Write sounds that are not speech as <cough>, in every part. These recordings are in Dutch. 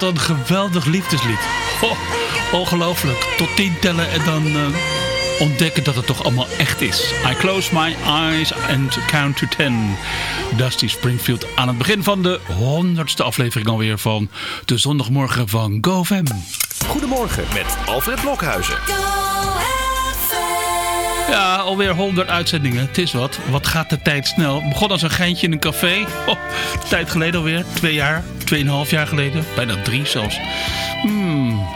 Wat een geweldig liefdeslied. Oh, ongelooflijk. Tot tien tellen en dan eh, ontdekken dat het toch allemaal echt is. I close my eyes and count to ten. Dusty Springfield aan het begin van de honderdste aflevering alweer van de zondagmorgen van GoFam. Goedemorgen met Alfred Blokhuizen. Ja, alweer 100 uitzendingen. Het is wat. Wat gaat de tijd snel. Begon als een geintje in een café. Oh, tijd geleden alweer. Twee jaar. Tweeënhalf jaar geleden. Bijna drie zelfs. Hmm.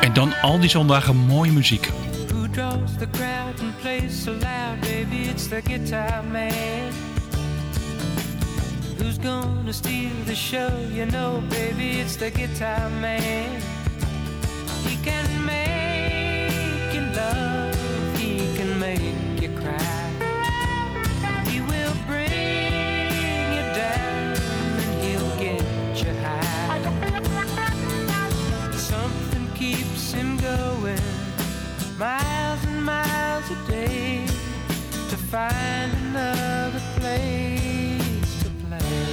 En dan al die zondagen mooie muziek. Who draws the crowd and plays so loud, baby? It's the guitar man. Who's gonna steal the show? You know, baby, it's the guitar man. He can make miles and miles a day to find another place to play.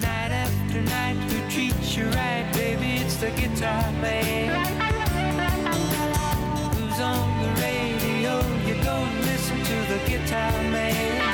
Night after night, who treats you right, baby? It's the guitar man. Who's on the radio? You go listen to the guitar man.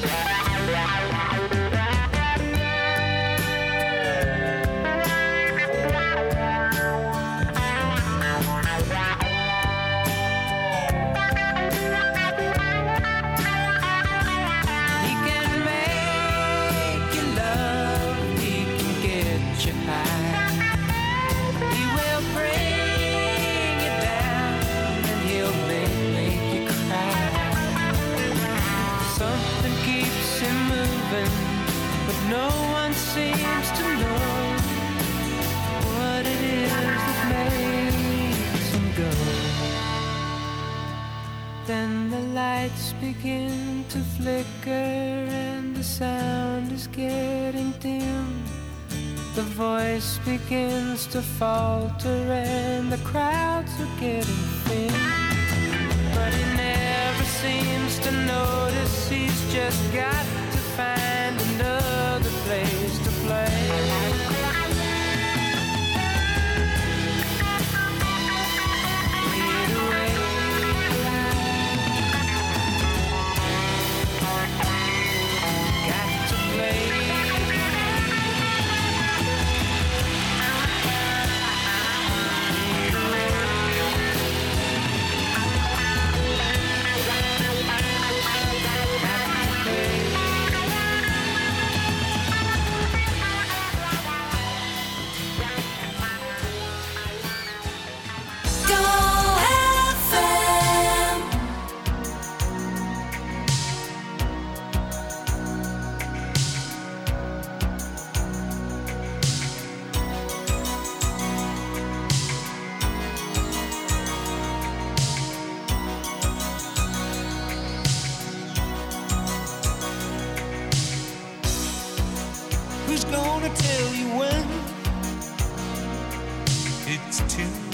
He begins to falter and the crowds are getting gonna tell you when. It's too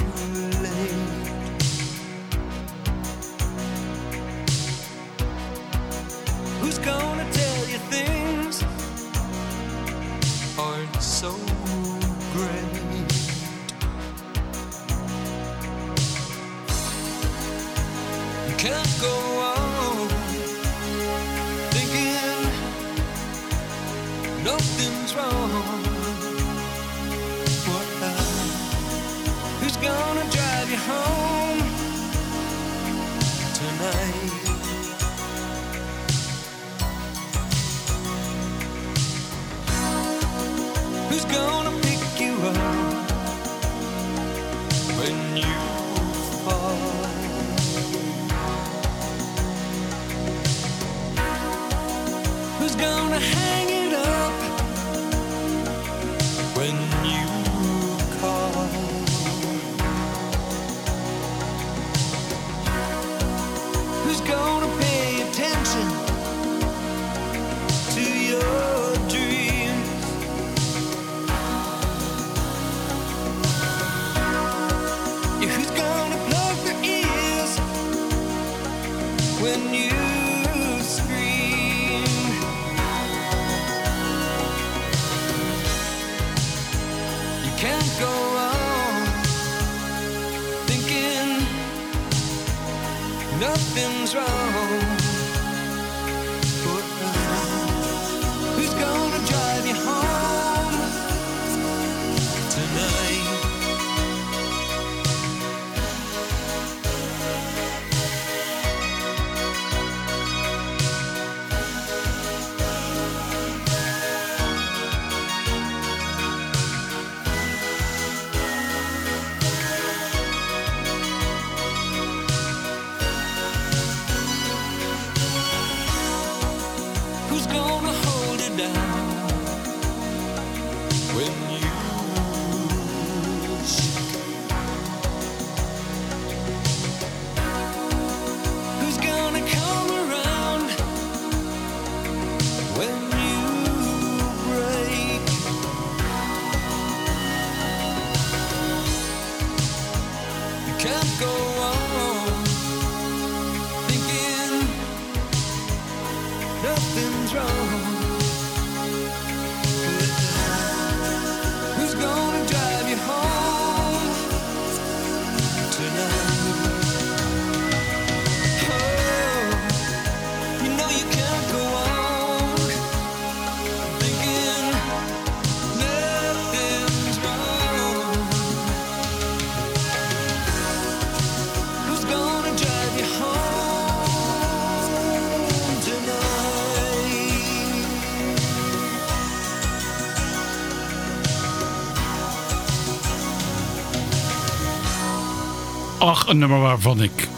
Een nummer waarvan ik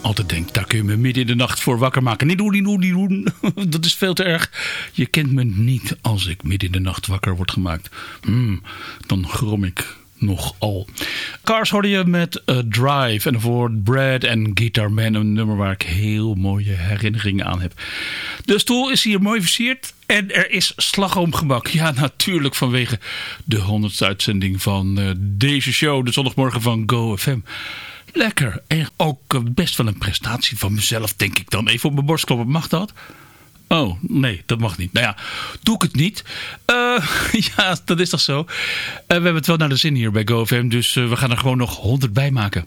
altijd denk, daar kun je me midden in de nacht voor wakker maken. Niet doen, die, doen, doen. Dat is veel te erg. Je kent me niet als ik midden in de nacht wakker word gemaakt. Hmm, dan grom ik nogal. Cars hoorde je met eh, Drive en voor Brad en Guitar Man. Een nummer waar ik heel mooie herinneringen aan heb. De stoel is hier mooi versierd en er is slagroomgebak. Ja, natuurlijk vanwege de 100 uitzending van eh, deze show. De zondagmorgen van GoFM. Lekker. En ook uh, best wel een prestatie van mezelf, denk ik dan. Even op mijn borst kloppen. Mag dat? Oh, nee, dat mag niet. Nou ja, doe ik het niet. Uh, <laughs> ja, dat is toch zo. Uh, we hebben het wel naar de zin hier bij GoFM, dus we gaan er gewoon nog 100 bij maken.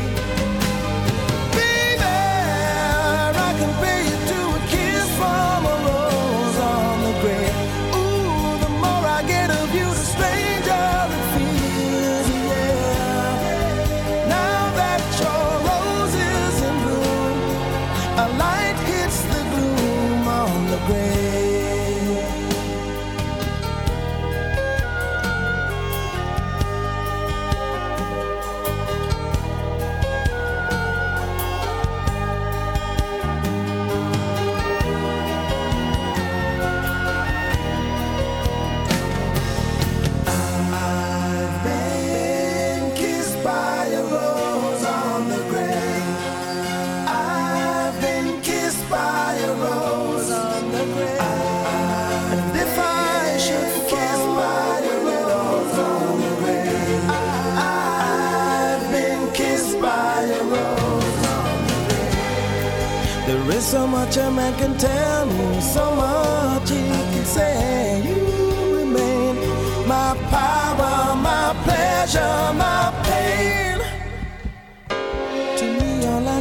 There is so much a man can tell me, so much he can say. You remain my power, my pleasure, my pain.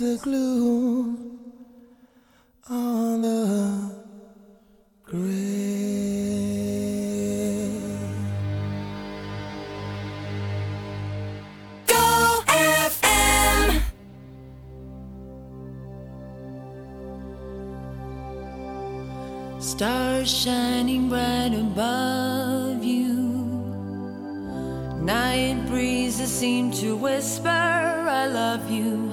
The glue on the grave. Go FM. Stars shining bright above you. Night breezes seem to whisper, I love you.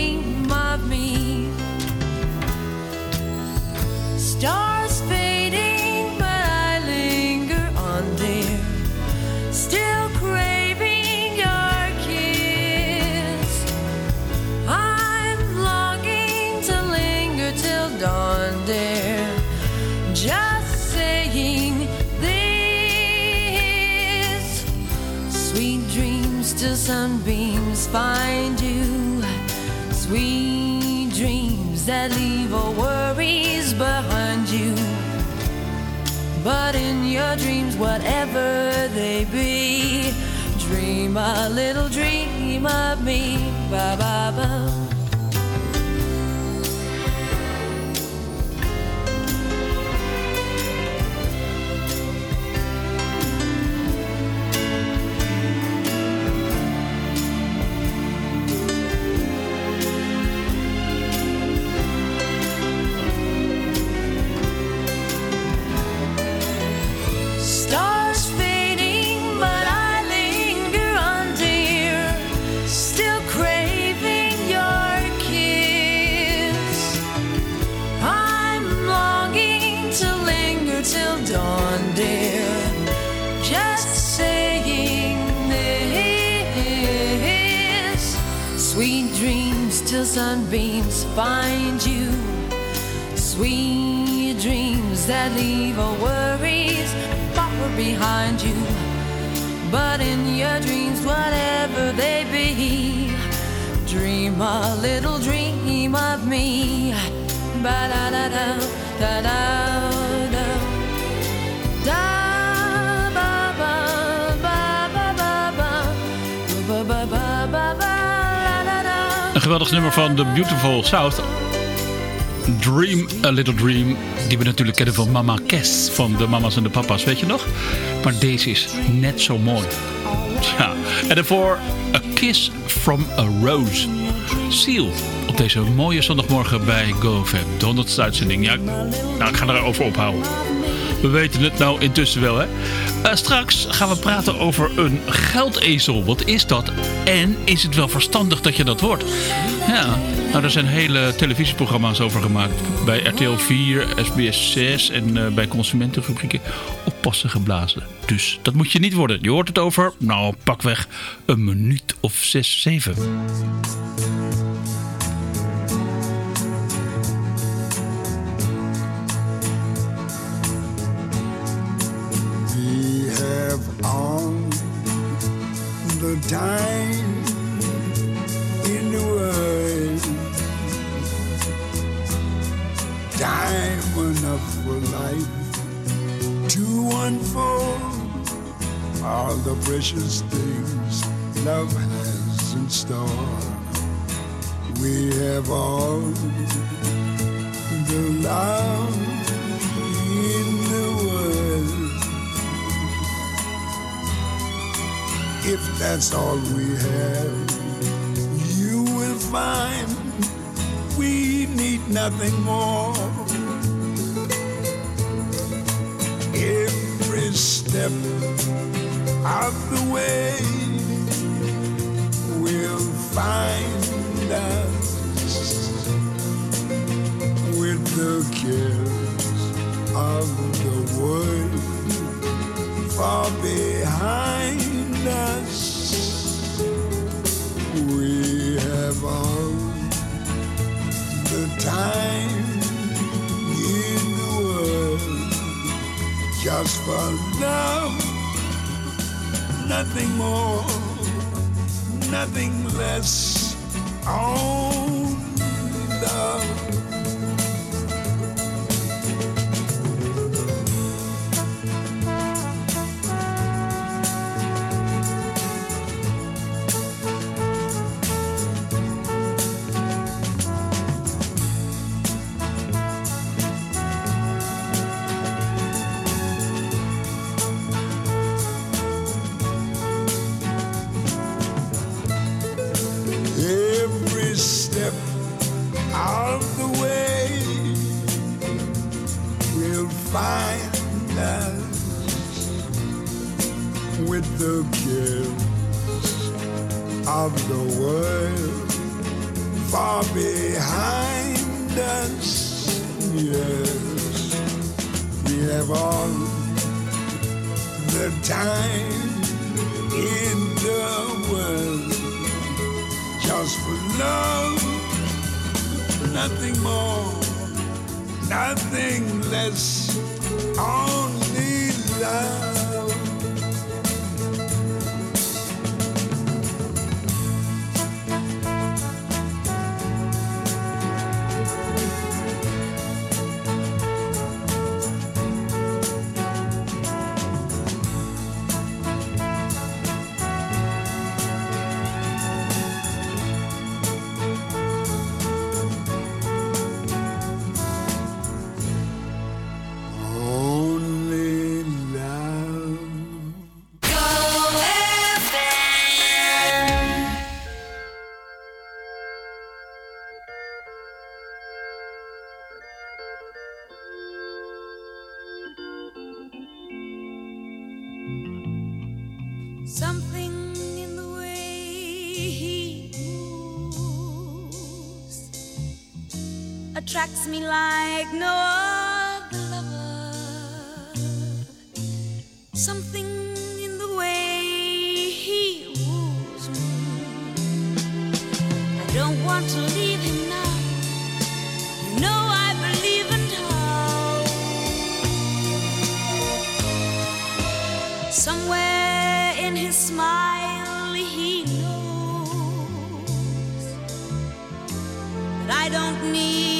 Stars fading, but I linger on. Still craving your kiss. I'm longing to linger till dawn. Just saying this. Sweet dreams till sunbeams find But in your dreams, whatever they be, dream a little dream of me. Ba ba ba. Sunbeams find you. Sweet dreams that leave all worries far behind you. But in your dreams, whatever they be, dream a little dream of me. Ba da da da da da. Geweldig nummer van The Beautiful South. Dream a Little Dream. Die we natuurlijk kennen van Mama Kes. Van de mama's en de papa's, weet je nog? Maar deze is net zo mooi. Ja. En daarvoor A Kiss from a Rose. Seal. Op deze mooie zondagmorgen bij GoFam. 100ste uitzending. Ja, nou, ik ga erover ophouden. We weten het nou intussen wel, hè? Eh, straks gaan we praten over een geldezel. Wat is dat? En is het wel verstandig dat je dat wordt? Ja, nou, er zijn hele televisieprogramma's over gemaakt. Bij RTL 4, SBS 6 en eh, bij consumentenfabrieken. Oppassen geblazen. Dus dat moet je niet worden. Je hoort het over, nou, pakweg een minuut of zes, zeven. Have all the time in the world. Time enough for life to unfold all the precious things love has in store. We have all the love If that's all we have, you will find we need nothing more. Every step of the way will find us with the cares of the world far behind we have all the time in the world just for love, nothing more, nothing less. Oh. of the way will find us with the gifts of the world far behind us. Yes, we have all the time in the world just for love nothing more, nothing less, only love. me like no other lover. Something in the way he woos me. I don't want to leave him now. You know I believe in how. Somewhere in his smile he knows that I don't need.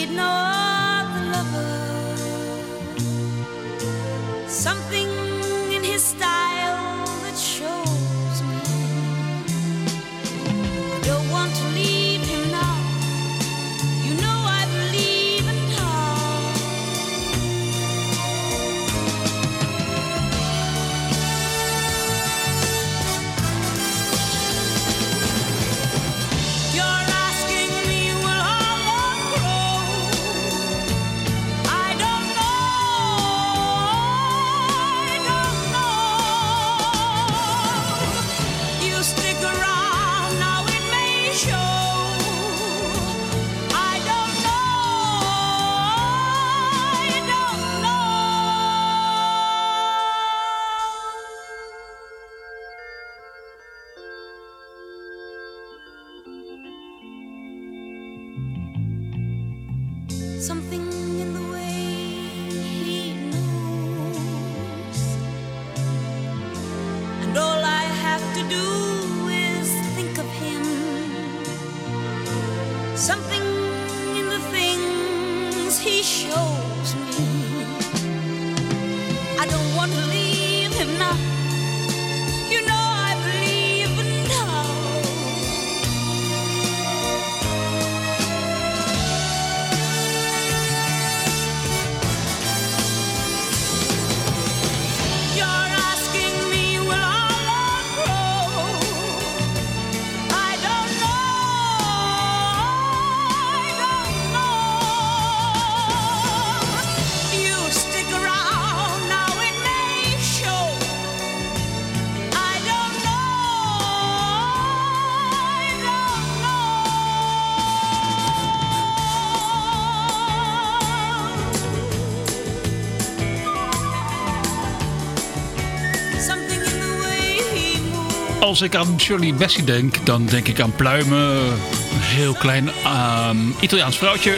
als ik aan Shirley Bessie denk, dan denk ik aan pluimen. Een heel klein ehm, Italiaans vrouwtje.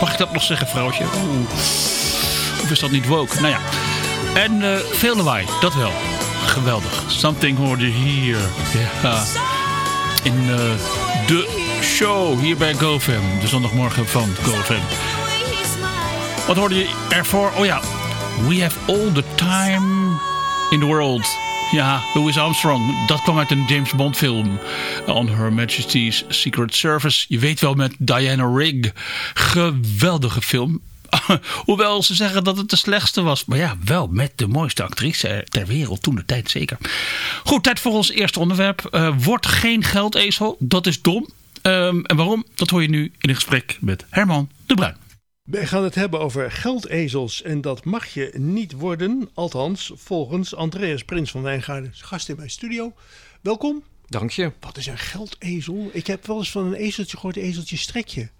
Mag ik dat nog zeggen, vrouwtje? Oeh. Of is dat niet woke? Nou ja. En uh, veel lawaai, dat wel. Geweldig. Something hoorde hier. Ja. In eh, de show hier bij GoFam. De zondagmorgen van GoFam. Wat hoorde je ervoor? Oh ja. We have all the time in the world. Ja, Louis Armstrong. Dat kwam uit een James Bond film. On Her Majesty's Secret Service. Je weet wel met Diana Rigg. Geweldige film. <laughs> Hoewel ze zeggen dat het de slechtste was. Maar ja, wel met de mooiste actrice ter wereld. Toen de tijd zeker. Goed, tijd voor ons eerste onderwerp. Uh, word geen geldezel. Dat is dom. Um, en waarom? Dat hoor je nu in een gesprek met Herman de Bruin. Wij gaan het hebben over geldezels en dat mag je niet worden, althans volgens Andreas Prins van Wijngaarden, gast in mijn studio. Welkom. Dank je. Wat is een geldezel? Ik heb wel eens van een ezeltje gehoord, ezeltje strekje.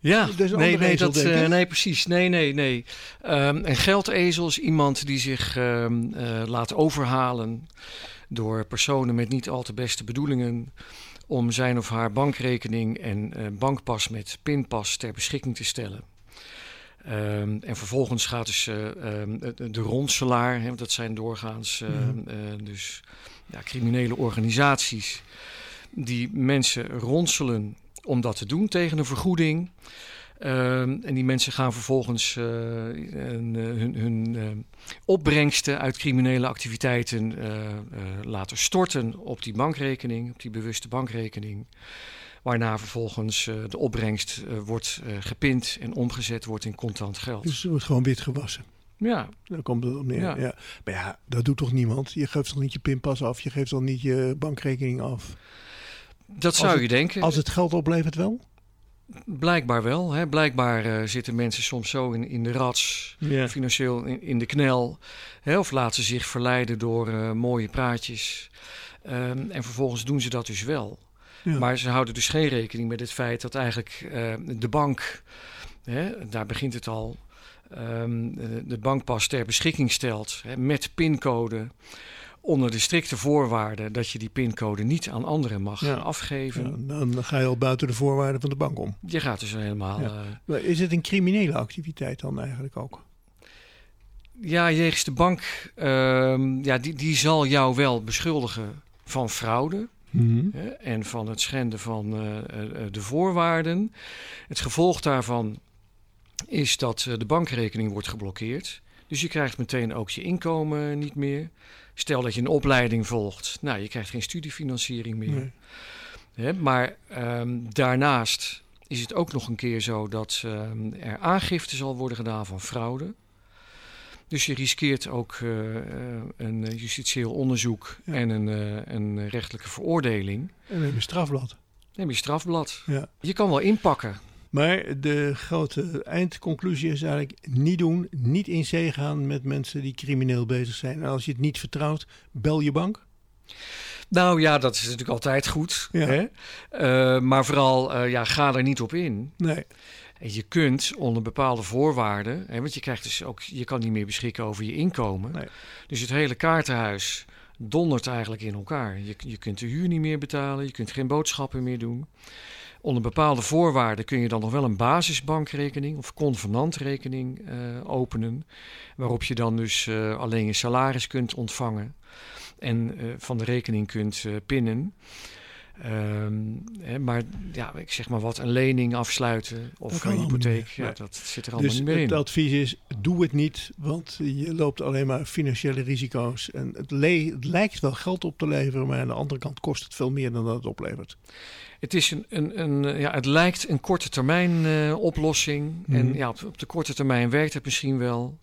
Ja, nee, nee, dat, uh, nee, precies. Nee, nee, nee. Um, een geldezel is iemand die zich um, uh, laat overhalen door personen met niet al te beste bedoelingen om zijn of haar bankrekening en uh, bankpas met pinpas ter beschikking te stellen. Um, en vervolgens gaat dus uh, um, de, ronselaar, hè, dat zijn doorgaans uh, mm. uh, dus ja, criminele organisaties, die mensen ronselen om dat te doen tegen een vergoeding. Um, en die mensen gaan vervolgens een, hun, hun opbrengsten uit criminele activiteiten laten storten op die bankrekening, op die bewuste bankrekening. Waarna vervolgens uh, de opbrengst uh, wordt uh, gepind en omgezet wordt in contant geld. Dus het wordt gewoon wit gewassen. Ja. Daar komt het op neer. Ja. ja. Maar ja, dat doet toch niemand? Je geeft toch niet je pinpas af? Je geeft toch niet je bankrekening af? Dat zou je denken. Als het geld oplevert wel? Blijkbaar wel. Hè. Blijkbaar zitten mensen soms zo in, in de rats, financieel in, in, de knel. Hè, of laten ze zich verleiden door mooie praatjes. Um, en vervolgens doen ze dat dus wel. Ja. Maar ze houden dus geen rekening met het feit dat eigenlijk uh, de bank, hè, daar begint het al, um, de bankpas ter beschikking stelt hè, met pincode. Onder de strikte voorwaarden dat je die pincode niet aan anderen mag ja. afgeven. Ja, dan ga je al buiten de voorwaarden van de bank om. Je gaat dus helemaal. Ja. Uh, is het een criminele activiteit dan eigenlijk ook? Ja, jegens de bank, uh, ja, die, die zal jou wel beschuldigen van fraude. Mm -hmm. en van het schenden van uh, uh, de voorwaarden. Het gevolg daarvan is dat de bankrekening wordt geblokkeerd. Dus je krijgt meteen ook je inkomen niet meer. Stel dat je een opleiding volgt, nou, je krijgt geen studiefinanciering meer. Nee. Maar um, daarnaast is het ook nog een keer zo dat um, er aangifte zal worden gedaan van fraude. Dus je riskeert ook uh, een justitieel onderzoek ja. en een, uh, een, rechtelijke veroordeling. En dan heb je strafblad. Neem je strafblad. Ja. Je kan wel inpakken. Maar de grote eindconclusie is eigenlijk niet doen, niet in zee gaan met mensen die crimineel bezig zijn. En als je het niet vertrouwt, bel je bank. Nou ja, dat is natuurlijk altijd goed. Ja. Hè? Uh, maar vooral, ja, ga er niet op in. Nee. En je kunt onder bepaalde voorwaarden, hè, want je krijgt dus ook, je kan niet meer beschikken over je inkomen. Nee. Dus het hele kaartenhuis dondert eigenlijk in elkaar. Je, je kunt de huur niet meer betalen, je kunt geen boodschappen meer doen. Onder bepaalde voorwaarden kun je dan nog wel een basisbankrekening of convenantrekening uh, openen, waarop je dan dus uh, alleen je salaris kunt ontvangen en uh, van de rekening kunt pinnen. Um, hè, maar ja, ik zeg maar wat, een lening afsluiten of een hypotheek, ja, dat zit er allemaal dus niet meer in. het advies is, doe het niet, want je loopt alleen maar financiële risico's. En het, het, lijkt wel geld op te leveren, maar aan de andere kant kost het veel meer dan dat het oplevert. Het, is een, een, een ja, het lijkt een korte termijn uh, oplossing. Mm -hmm. En ja, op, op de korte termijn werkt het misschien wel.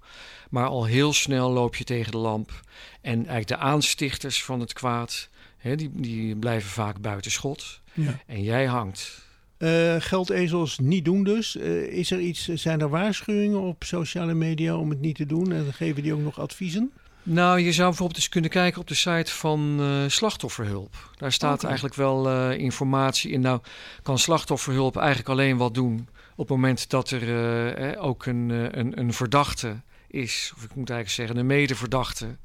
Maar al heel snel loop je tegen de lamp. En eigenlijk de aanstichters van het kwaad Die, die blijven vaak buiten schot. Ja. En jij hangt. Uh, geldezels niet doen dus. Uh, is er iets, zijn er waarschuwingen op sociale media om het niet te doen? En geven die ook nog adviezen? Nou, je zou bijvoorbeeld eens kunnen kijken op de site van uh, Slachtofferhulp. Daar staat okay. eigenlijk wel informatie in. Nou, kan Slachtofferhulp eigenlijk alleen wat doen op het moment dat er eh, ook een, een, een verdachte is. Of ik moet eigenlijk zeggen, een medeverdachte.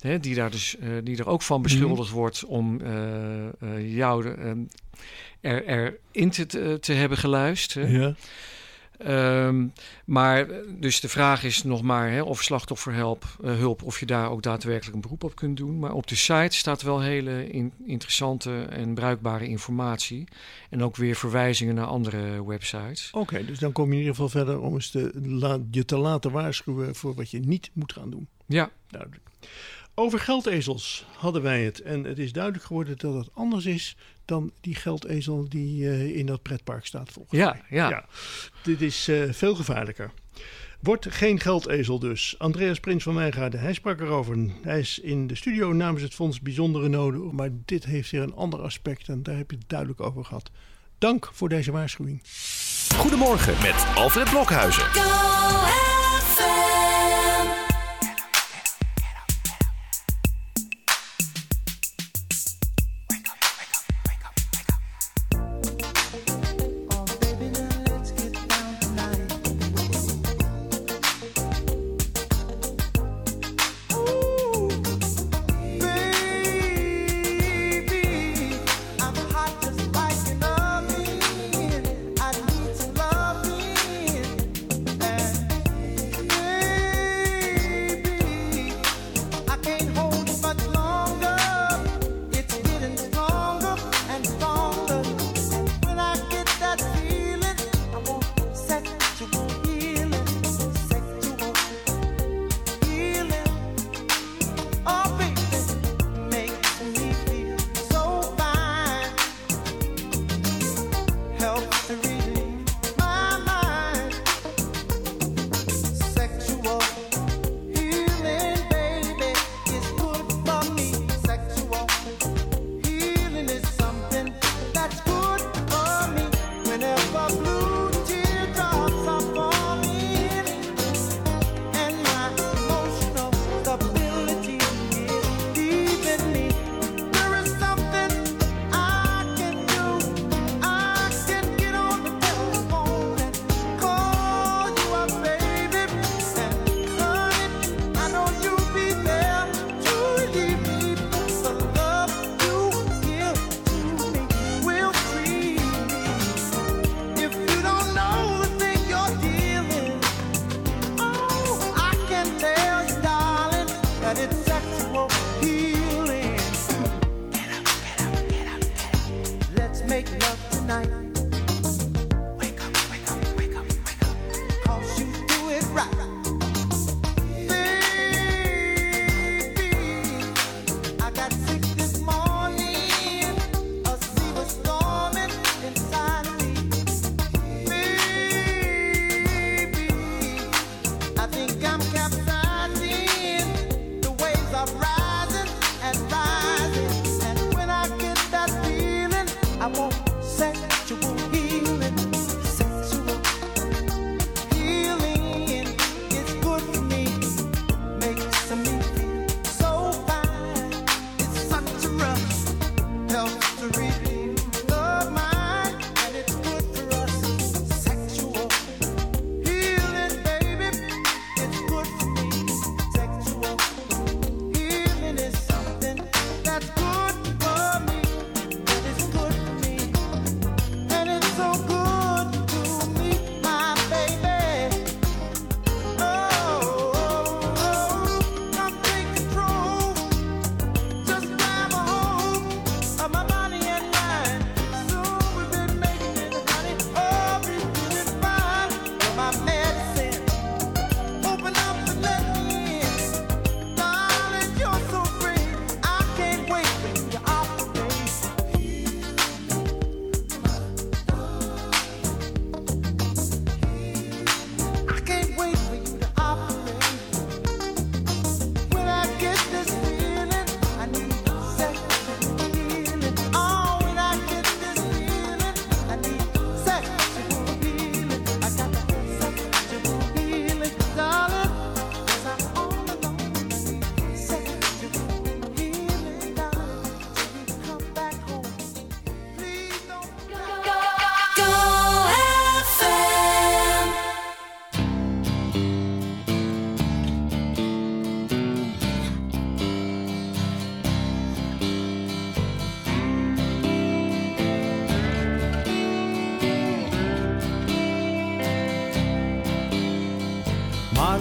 Hè, die, daar dus, uh, die er ook van beschuldigd mm. wordt om uh, uh, jou er, erin te, te hebben geluisterd. Ja. Ehm, maar dus de vraag is nog maar hè, of slachtofferhulp, uh, hulp, of je daar ook daadwerkelijk een beroep op kunt doen. Maar op de site staat wel hele interessante en bruikbare informatie. En ook weer verwijzingen naar andere websites. Oké, dus dan kom je in ieder geval verder om eens te, je te laten waarschuwen voor wat je niet moet gaan doen. Ja. Duidelijk. Over geldezels hadden wij het. En het is duidelijk geworden dat het anders is dan die geldezel die uh, in dat pretpark staat volgens ja, mij. Ja, ja. Dit is uh, veel gevaarlijker. Wordt geen geldezel dus. Andreas Prins van Wijngaarden, hij sprak erover. Hij is in de studio namens het Fonds Bijzondere Noden. Maar dit heeft weer een ander aspect en daar heb je het duidelijk over gehad. Dank voor deze waarschuwing. Goedemorgen met Alfred Blokhuizen.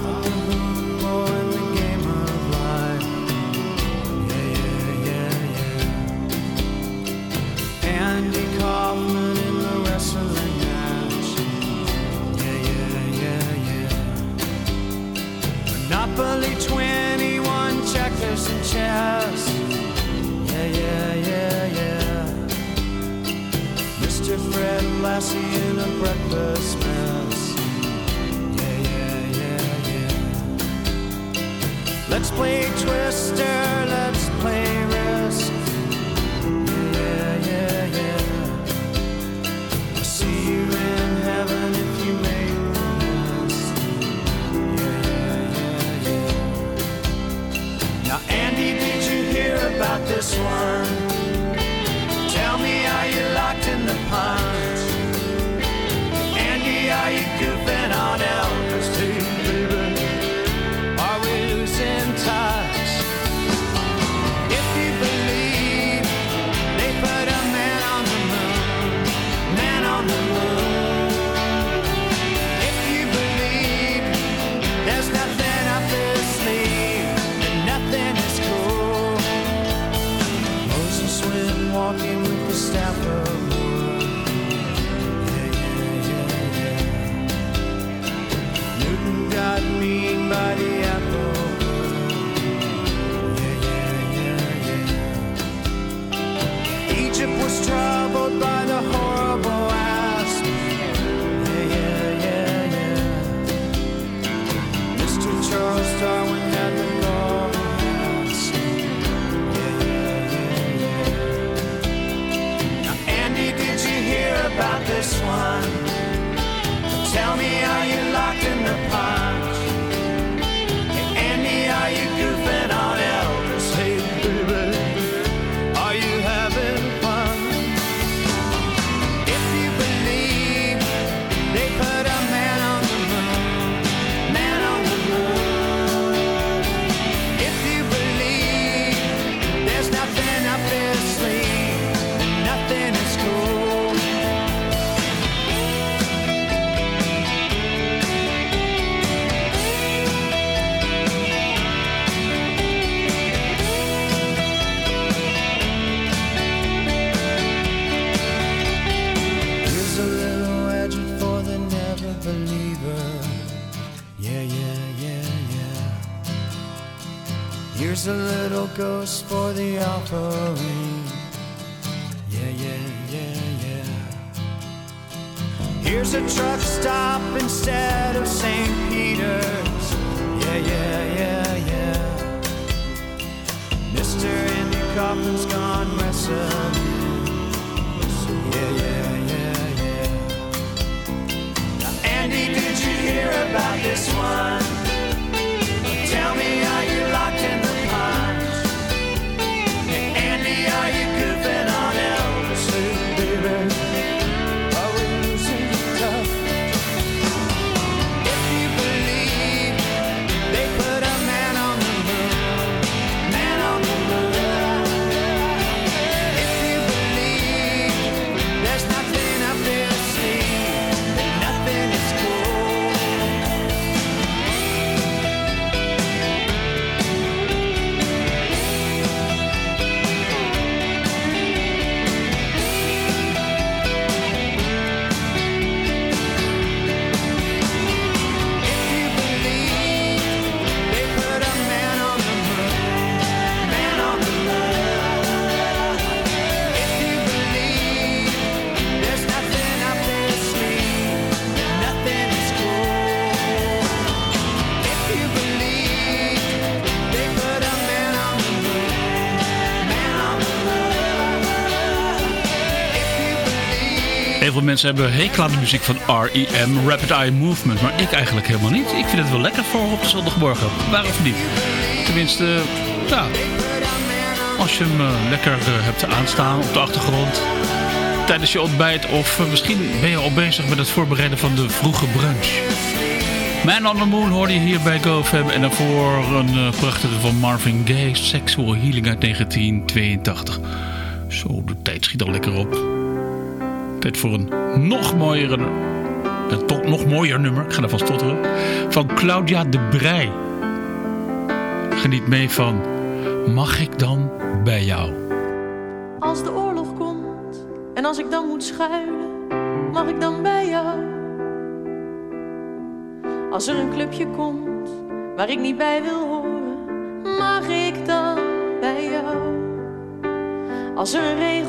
love. mensen hebben hekel aan de muziek van R.E.M. Rapid Eye Movement. Maar ik eigenlijk helemaal niet. Ik vind het wel lekker voor op de zondagmorgen. Waarom niet? Tenminste, ja. Als je hem eh, lekker eh, hebt aanstaan op de achtergrond. Tijdens je ontbijt. Of eh, misschien ben je al bezig met het voorbereiden van de vroege brunch. Man on the Moon hoorde je hier bij GoFam. En daarvoor een prachtige van Marvin Gaye. Sexual Healing uit 1982. Zo, de tijd schiet al lekker op. Tijd voor een nog mooier, nog mooier nummer. Ik ga er vast totteren. Van Claudia de Brij. Geniet mee van Mag ik dan bij jou? Als de oorlog komt en als ik dan moet schuilen, mag ik dan bij jou? Als er een clubje komt waar ik niet bij wil horen, mag ik dan bij jou? Als er een regel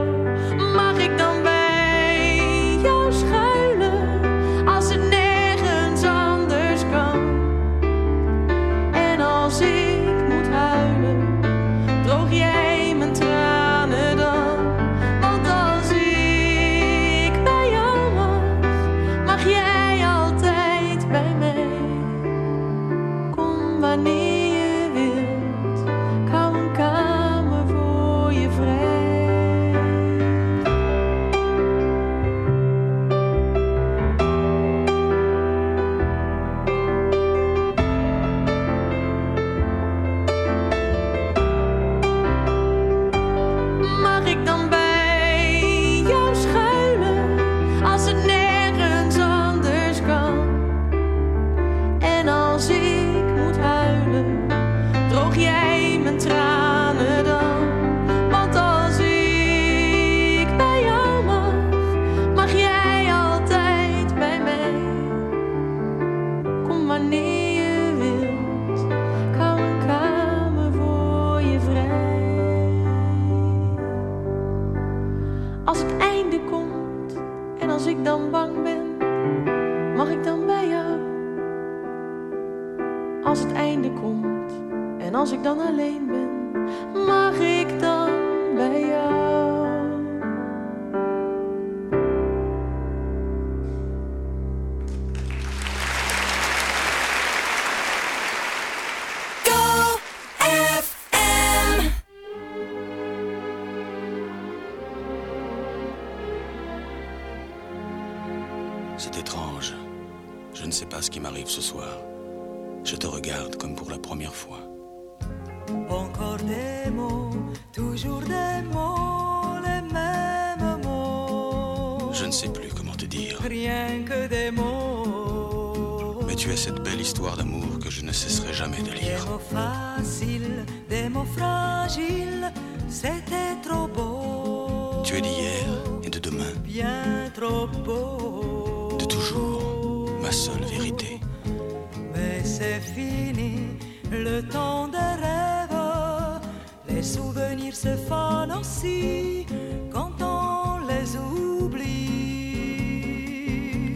le temps des rêves, les souvenirs se fanent aussi quand on les oublie.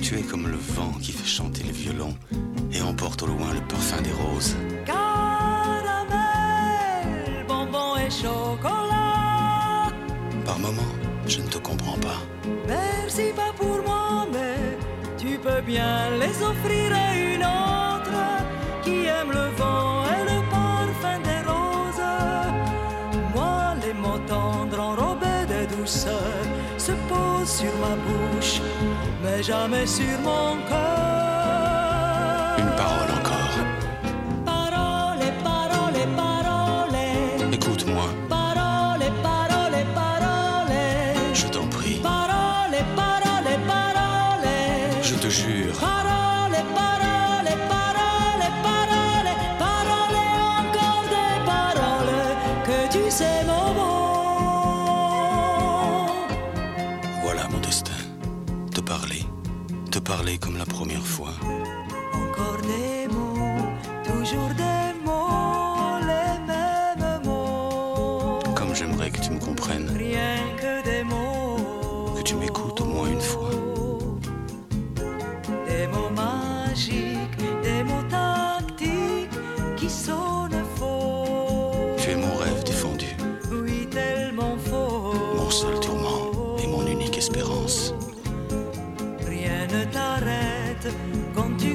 Tu es comme le vent qui fait chanter le violon et emporte au loin le parfum des roses. Caramel, bonbon et chocolat. Par moments, je ne te comprends pas. Merci pas pour moi, mais tu peux bien les offrir à une autre qui aime le vent. se pose sur ma bouche, mais jamais sur mon cœur.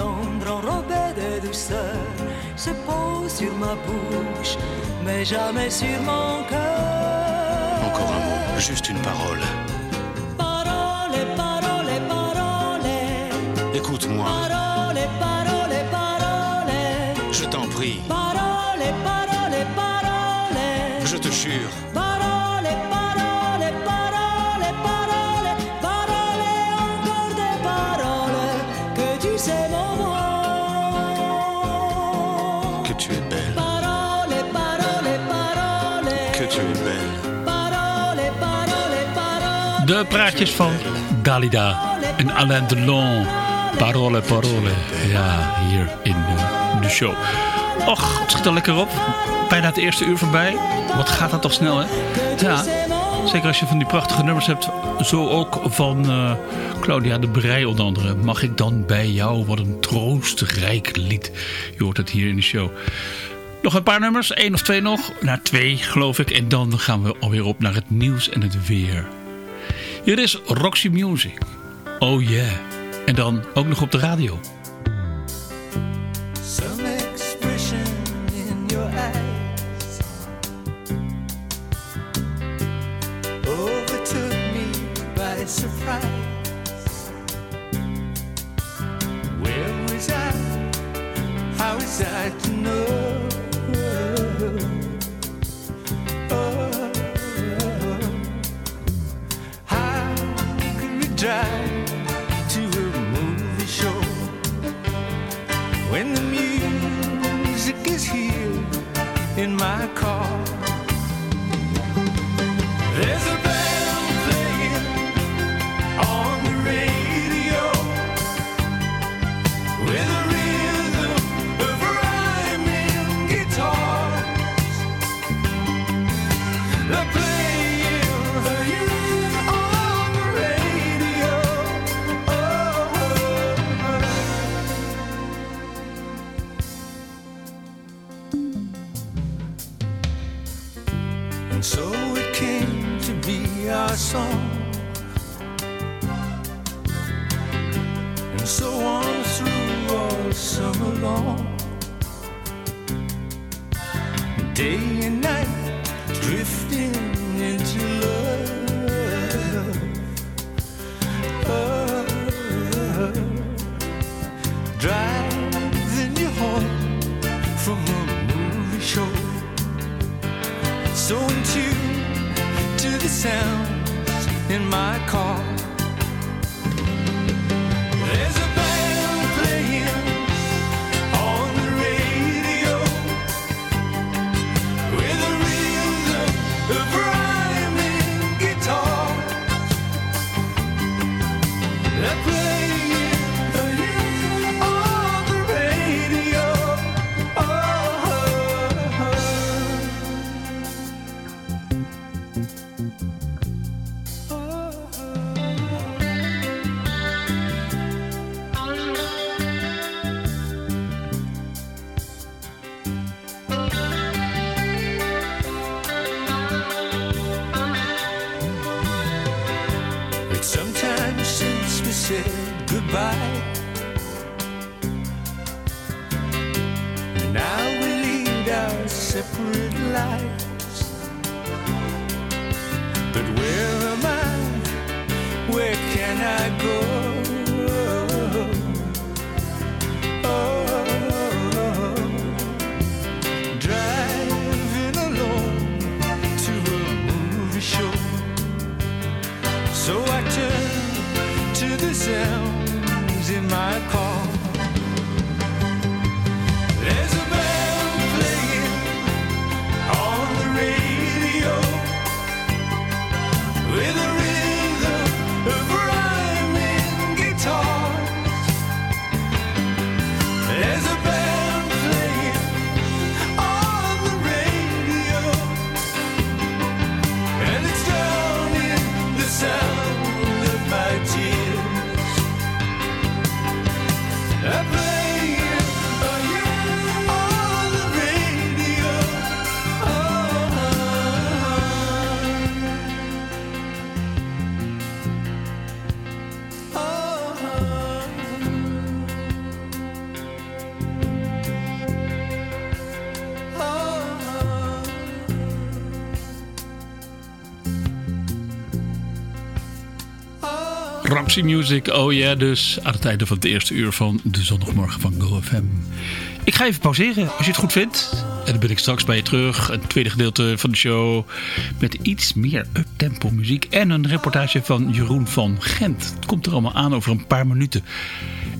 tendres enrobés de douceur se posent sur ma bouche, mais jamais sur mon cœur. Encore un mot, juste une parole. Parole, parole, parole, Écoute-moi, parole, parole, parole. je t'en prie, Parole, parole, parole. je te jure. Praatjes van Dalida en Alain Delon. Parole, parole. Ja, hier in de, show. Och, het schiet al lekker op. Bijna het eerste uur voorbij. Wat gaat dat toch snel, hè? Ja, zeker als je van die prachtige nummers hebt. Zo ook van eh, Claudia de Brij onder andere. Mag ik dan bij jou? Wat een troostrijk lied. Je hoort het hier in de show. Nog een paar nummers, één of twee nog. Naar twee, geloof ik. En dan gaan we alweer op naar het nieuws en het weer. Hier is Roxy Music. Oh yeah. En dan ook nog op de radio. Me surprise. Where was I? How Every Rapsy Music, oh ja, dus aan het einde van het eerste uur van de zondagmorgen van GoFM. Ik ga even pauzeren als je het goed vindt. En dan ben ik straks bij je terug. Een tweede gedeelte van de show met iets meer up-tempo muziek. En een reportage van Jeroen van Gent. Het komt er allemaal aan over een paar minuten.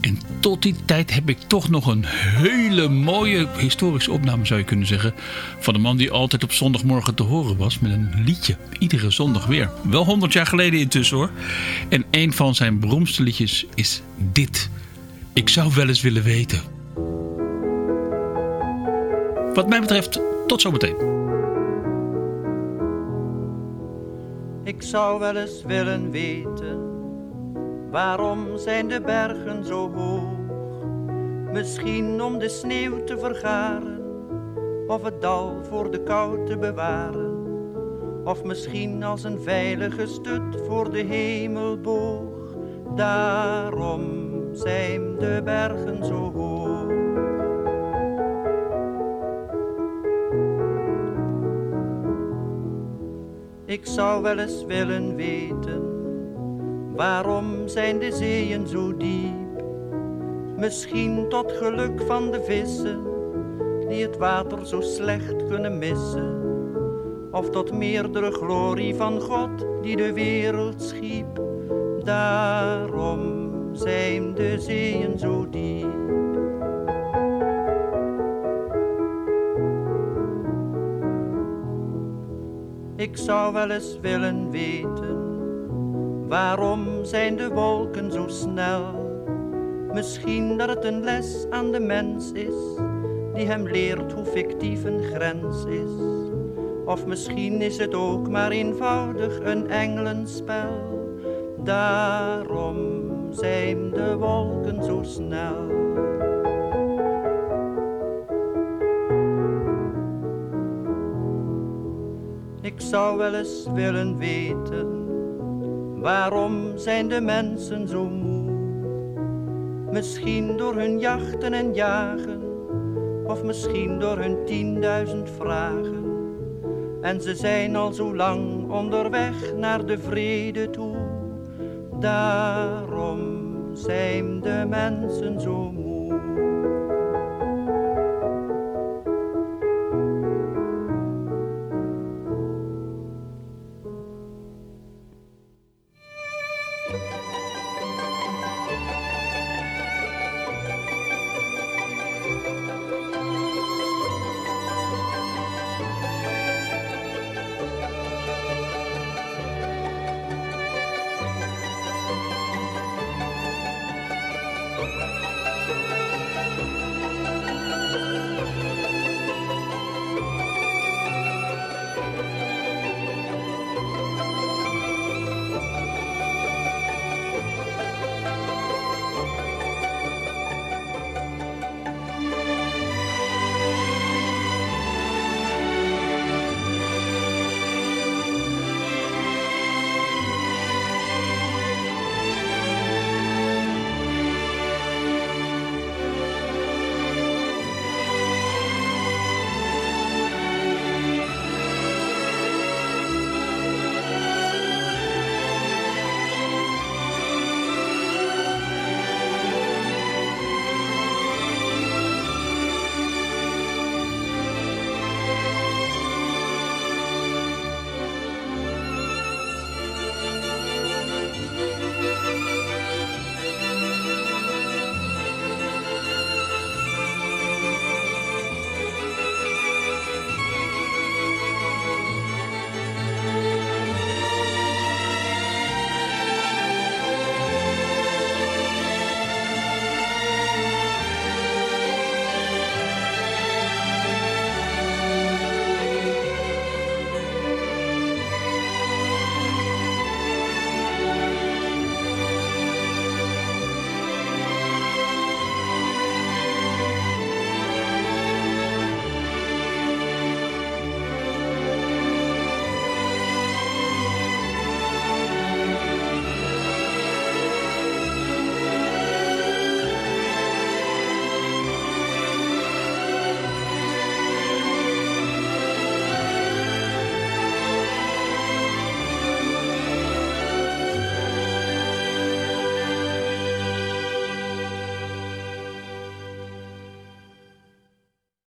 En tot die tijd heb ik toch nog een hele mooie historische opname zou je kunnen zeggen. Van een man die altijd op zondagmorgen te horen was met een liedje. Iedere zondag weer. Wel 100 jaar geleden intussen hoor. En een van zijn beroemdste liedjes is dit. Ik zou wel eens willen weten. Wat mij betreft, tot zometeen. Ik zou wel eens willen weten, waarom zijn de bergen zo hoog? Misschien om de sneeuw te vergaren, of het dal voor de kou te bewaren. Of misschien als een veilige stut voor de hemelboog. Daarom zijn de bergen zo hoog. Ik zou wel eens willen weten, waarom zijn de zeeën zo diep? Misschien tot geluk van de vissen, die het water zo slecht kunnen missen. Of tot meerdere glorie van God, die de wereld schiep. Daarom zijn de zeeën zo diep. Ik zou wel eens willen weten, waarom zijn de wolken zo snel? Misschien dat het een les aan de mens is, die hem leert hoe fictief een grens is. Of misschien is het ook maar eenvoudig een engelenspel. Daarom zijn de wolken zo snel. Ik zou wel eens willen weten, waarom zijn de mensen zo moe? Misschien door hun jachten en jagen, of misschien door hun tienduizend vragen. En ze zijn al zo lang onderweg naar de vrede toe. Daarom zijn de mensen zo moe.